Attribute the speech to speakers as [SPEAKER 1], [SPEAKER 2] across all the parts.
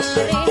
[SPEAKER 1] Dios.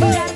[SPEAKER 1] Hey.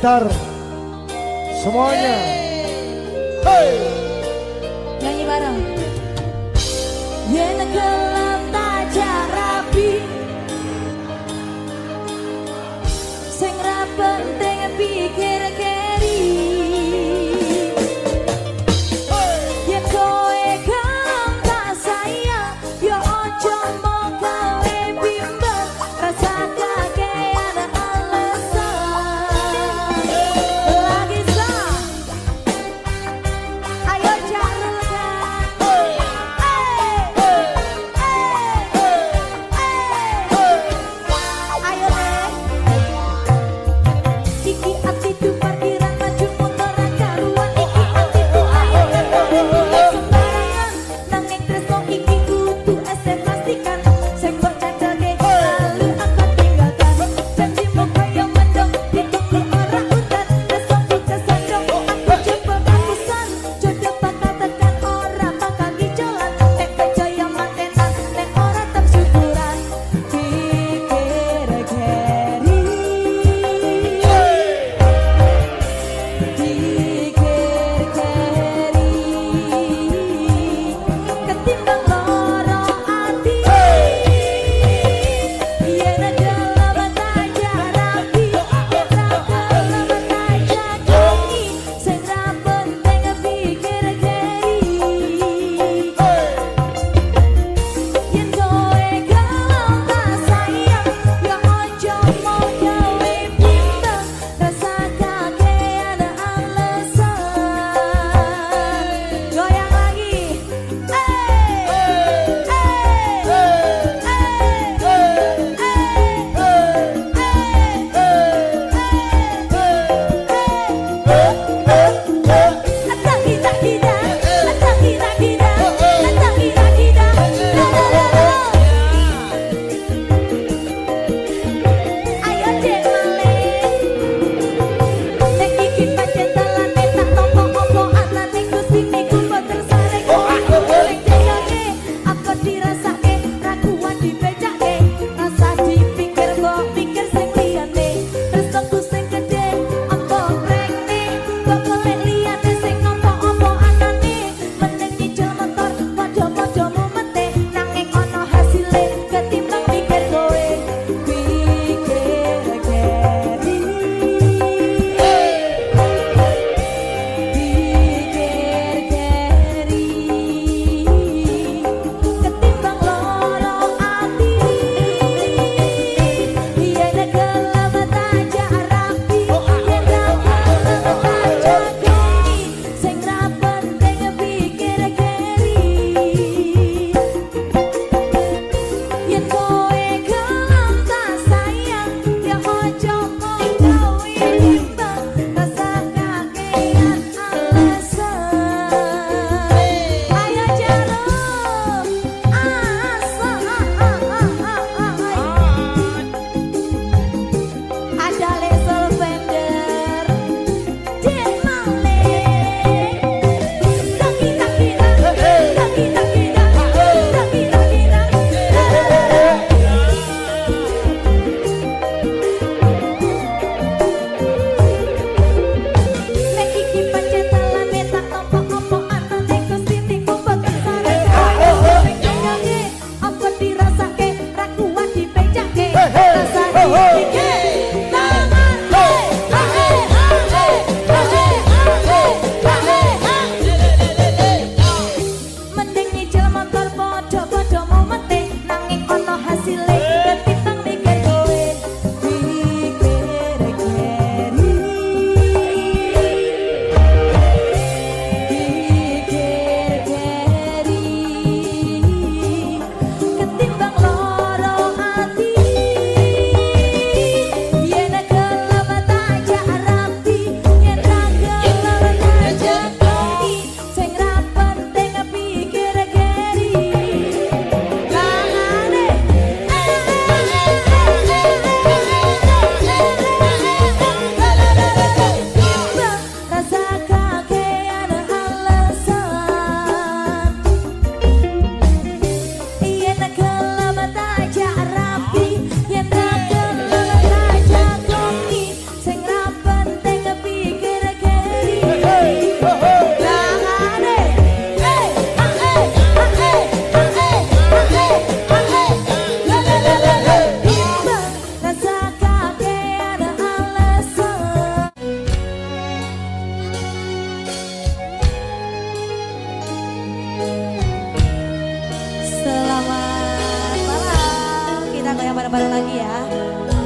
[SPEAKER 1] estar. go. Bareng-bareng lagi ya.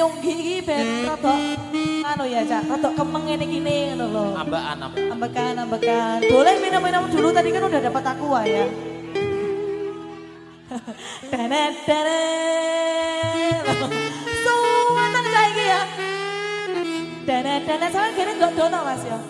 [SPEAKER 1] nyunggi iki ben rada anu ya Cak, rada kemeng ngene gini ngono lho.
[SPEAKER 2] Ambekan ambekan.
[SPEAKER 1] Ambekan Boleh minum-minum dulu tadi kan udah dapat aku ya. ya. Tenet tenet. Sultan saiki ya. Tenet tenet sampean kene enggak dono Mas ya.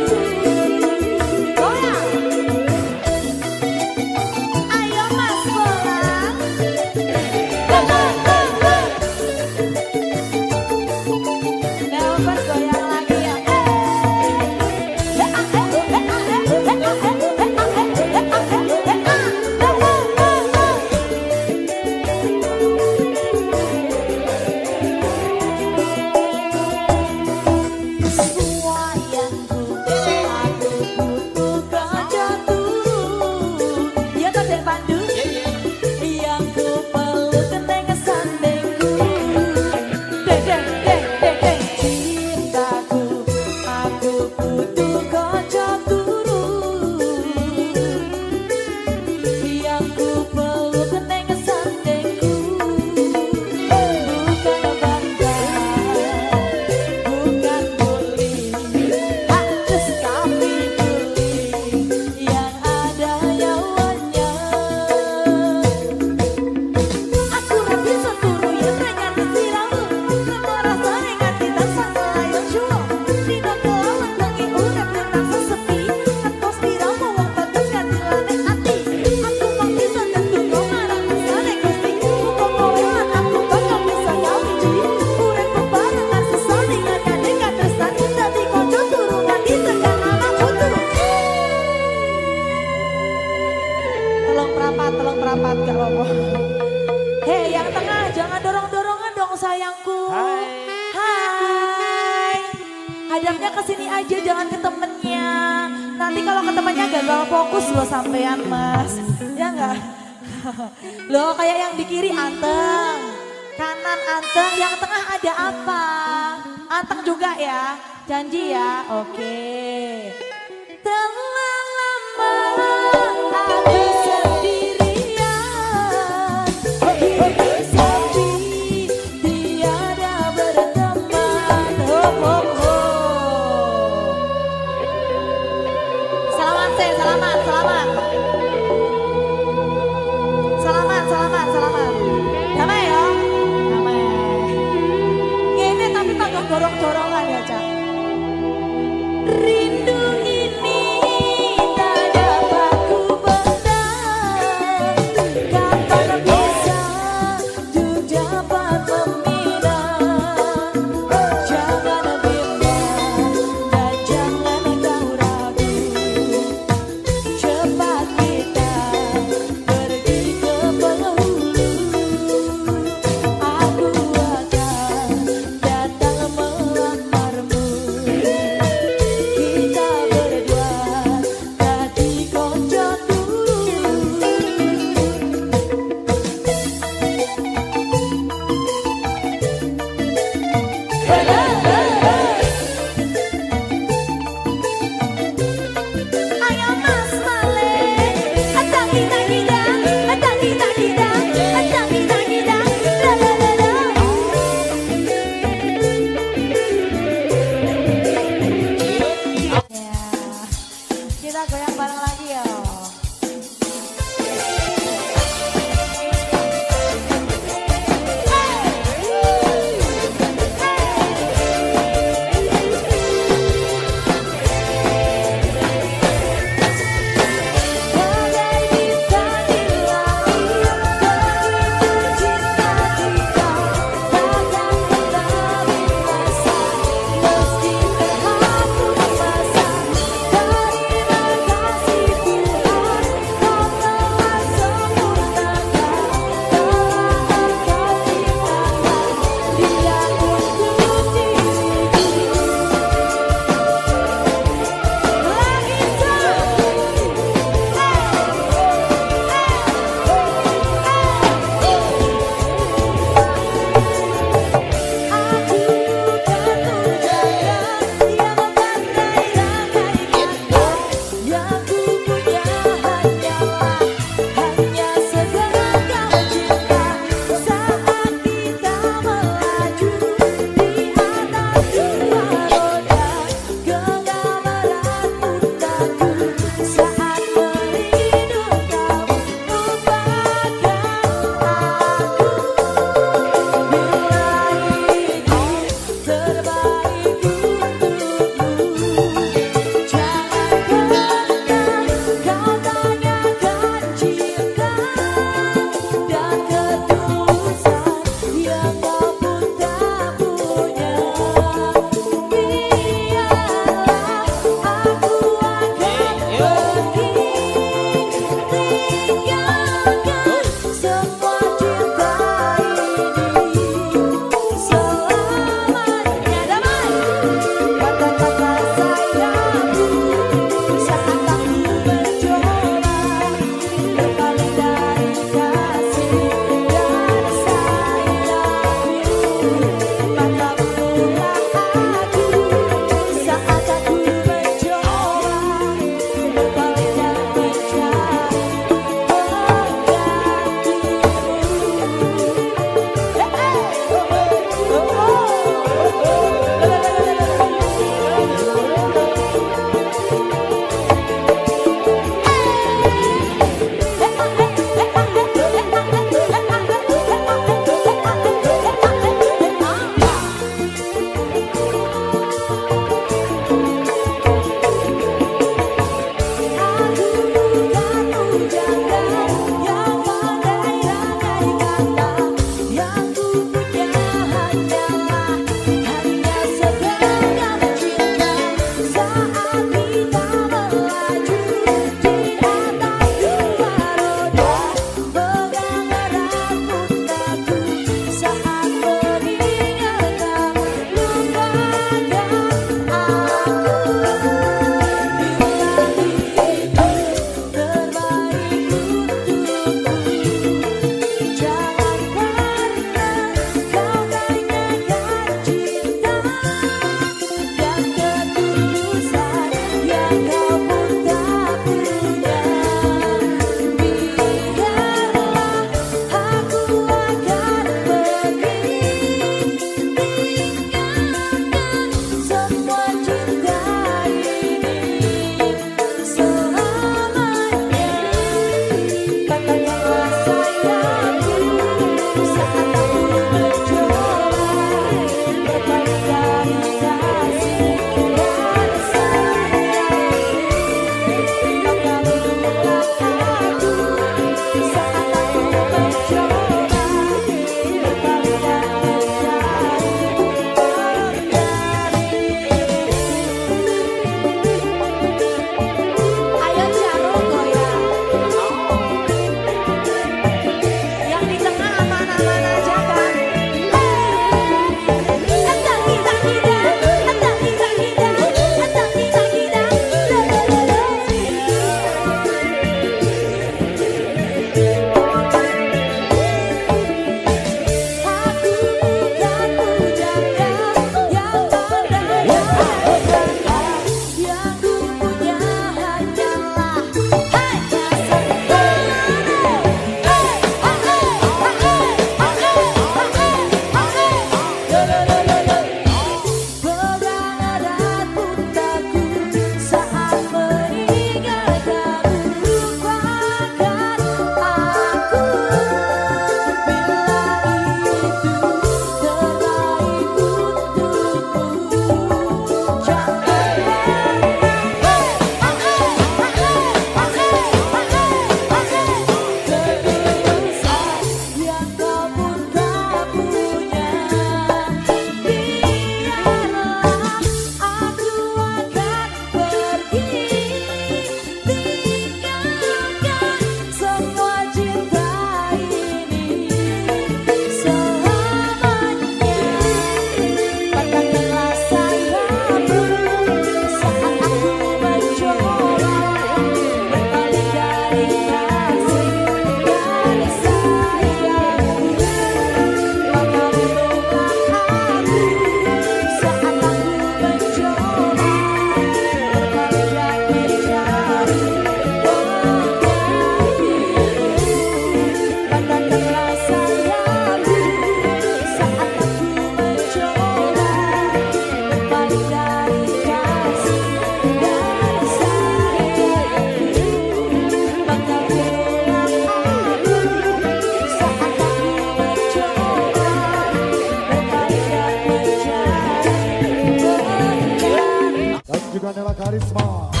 [SPEAKER 1] カリスマ。